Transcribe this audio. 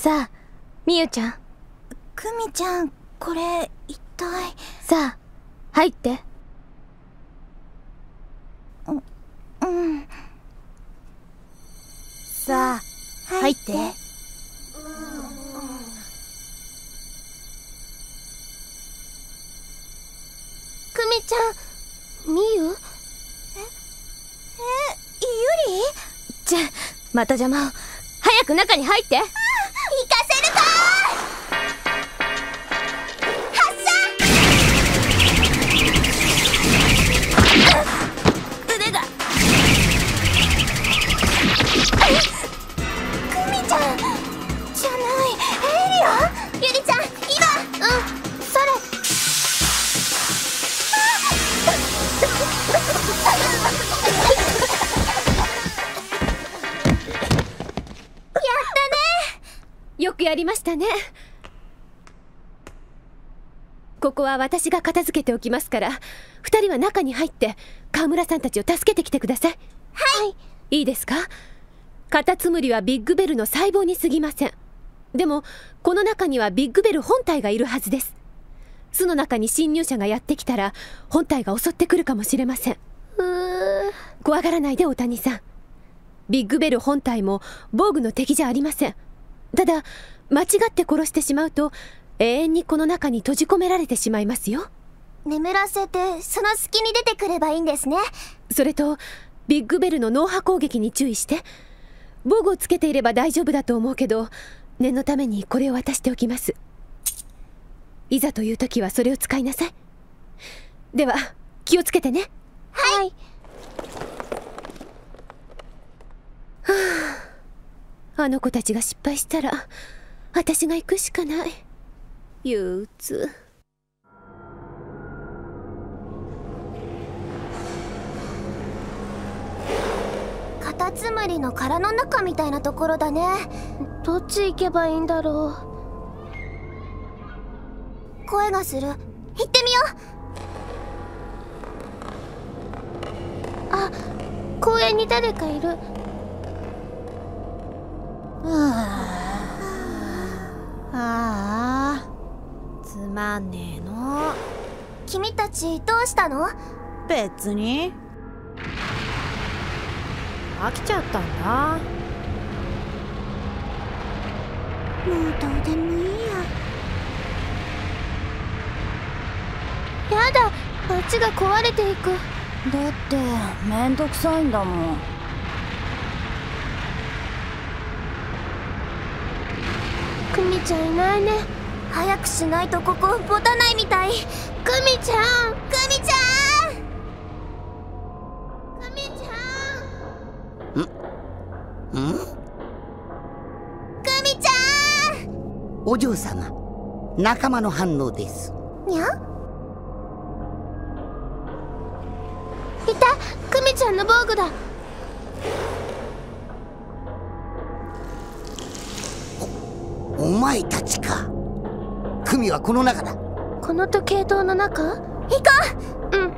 さあみゆちゃん。クミちゃんこれ一体。さあ入って。うん。さあ入って。クミちゃんみゆ？ええゆり？じゃまた邪魔を。早く中に入ってよくやりましたね。ここは私が片付けておきますから二人は中に入って川村さんたちを助けてきてください。はい。いいですか？カタツムリはビッグベルの細胞に過ぎません。でもこの中にはビッグベル本体がいるはずです。巣の中に侵入者がやってきたら本体が襲ってくるかもしれません。うー。怖がらないで大谷さん。ビッグベル本体も防具の敵じゃありませんただ間違って殺してしまうと永遠にこの中に閉じ込められてしまいますよ。眠らせてその隙に出てくればいいんですね。それとビッグベルの脳波攻撃に注意して防具をつけていれば大丈夫だと思うけど念のためにこれを渡しておきます。いざという時はそれを使いなさい。では気をつけてね。はいあの子たちが失敗したら私が行くしかない。憂鬱。カタツムリの殻の中みたいなところだね。どっち行けばいいんだろう。声がする。行ってみよう。あ公園に誰かいるあ。あつまんねえの。君たちどうしたの？別に。飽きちゃったんだ。もうどうでもいいや。やだあっちが壊れていく。だってめんどくさいんだもんクミちゃんいないね。早くしないとここ持たないみたい。クミちゃんクミちゃん。クミちゃん。んクミちゃん。お嬢様仲間の反応です。にゃいた。クミちゃんの防具だたちか。組はこの中だ。この時計塔の中？行こう。うん。